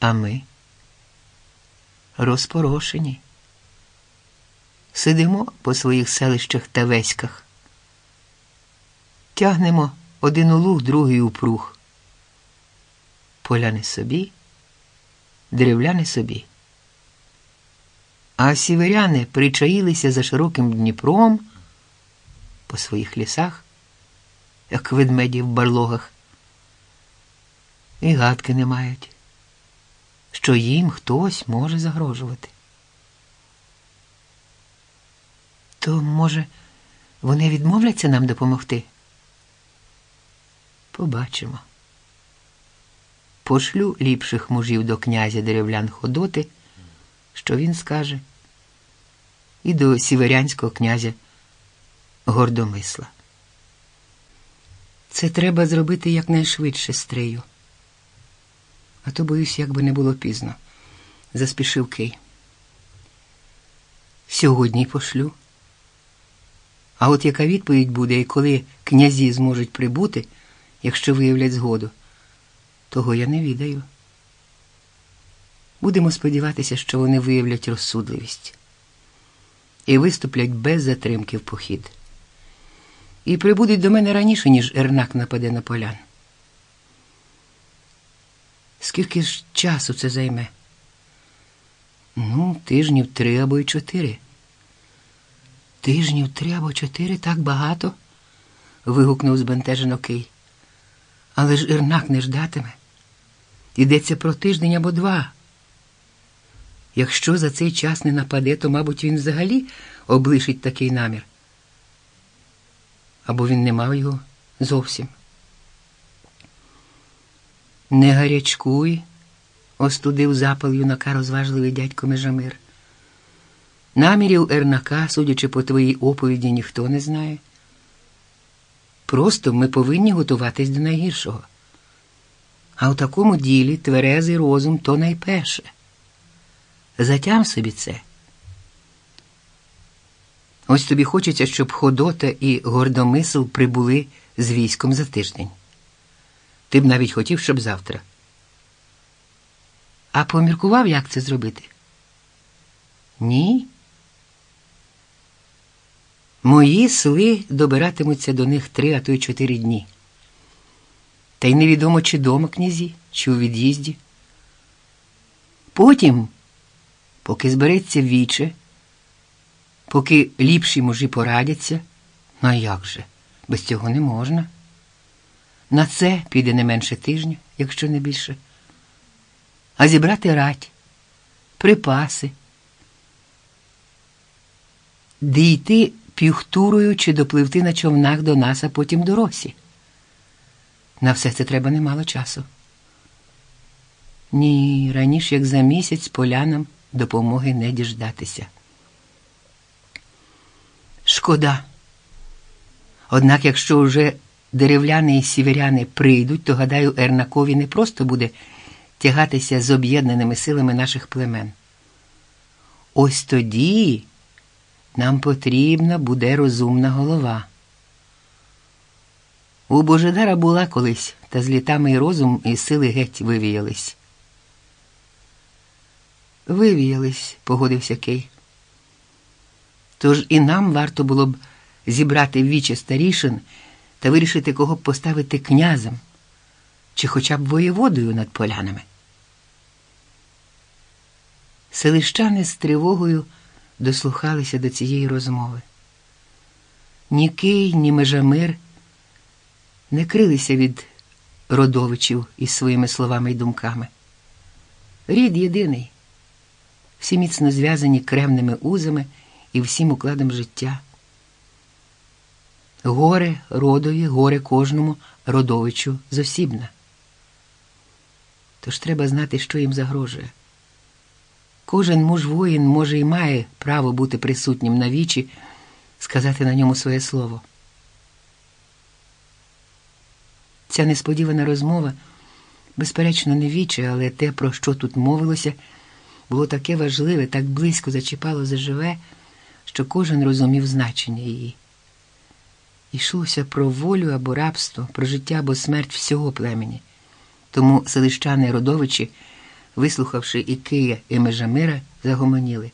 А ми розпорошені. Сидимо по своїх селищах та веськах, тягнемо один у луг, другий у пруг. Поляни собі, деревляни собі. А сіверяни причаїлися за широким Дніпром по своїх лісах, як ведмеді в барлогах, і гадки не мають, що їм хтось може загрожувати. То, може, вони відмовляться нам допомогти? Побачимо. Пошлю ліпших мужів до князя деревлян ходоти, що він скаже, і до сіверянського князя Гордомисла. Це треба зробити якнайшвидше, стрию. А то, боюсь, як би не було пізно, заспішив Кий. Сьогодні пошлю. А от яка відповідь буде і коли князі зможуть прибути, якщо виявлять згоду, того я не відаю. Будемо сподіватися, що вони виявлять розсудливість і виступлять без затримки в похід. І прибудуть до мене раніше, ніж Ернак нападе на полян. Скільки ж часу це займе? Ну, тижнів три або й чотири. Тижнів три або чотири так багато. вигукнув збентежено Кий. Але ж Ірнак не ждатиме. Йдеться про тиждень або два. Якщо за цей час не нападе, то, мабуть, він взагалі облишить такий намір. Або він не мав його зовсім. Не гарячкуй, остудив запал юнака розважливий дядько Межамир. Намірів Ернака, судячи по твоїй оповіді, ніхто не знає. Просто ми повинні готуватись до найгіршого. А у такому ділі тверезий розум то найперше. Затям собі це. Ось тобі хочеться, щоб Ходота і гордомисл прибули з військом за тиждень. Ти б навіть хотів, щоб завтра. А поміркував, як це зробити? Ні. Мої сли добиратимуться до них три, а то й чотири дні. Та й невідомо, чи дома князі, чи у від'їзді. Потім, поки збереться віче, поки ліпші мужі порадяться, ну а як же, без цього не можна. На це піде не менше тижня, якщо не більше. А зібрати рать, припаси, дійти півхтурою чи допливти на човнах до нас, а потім до Росі. На все це треба немало часу. Ні, раніше, як за місяць, полянам допомоги не діждатися. Шкода. Однак, якщо вже деревляни і сіверяни прийдуть, то, гадаю, Ернакові не просто буде тягатися з об'єднаними силами наших племен. Ось тоді нам потрібна буде розумна голова. У Божидара була колись, та з літами і розум, і сили геть вивіялись. Вивіялись, погодився Кей. Тож і нам варто було б зібрати віче старішин та вирішити, кого б поставити князем чи хоча б воєводою над полянами. Селищани з тривогою дослухалися до цієї розмови. Ні Кий, ні Межамир не крилися від родовичів із своїми словами й думками. Рід єдиний, всі міцно зв'язані кремними узами і всім укладом життя. Горе родові, горе кожному родовичу зосібна. Тож треба знати, що їм загрожує. Кожен муж воїн може і має право бути присутнім на вічі, сказати на ньому своє слово. Ця несподівана розмова, безперечно, не віче, але те, про що тут мовилося, було таке важливе, так близько зачіпало заживе, що кожен розумів значення її. Йшлося про волю або рабство, про життя або смерть всього племені. Тому селищани родовичі вислухавши і Кия, і Межамира, загомоніли.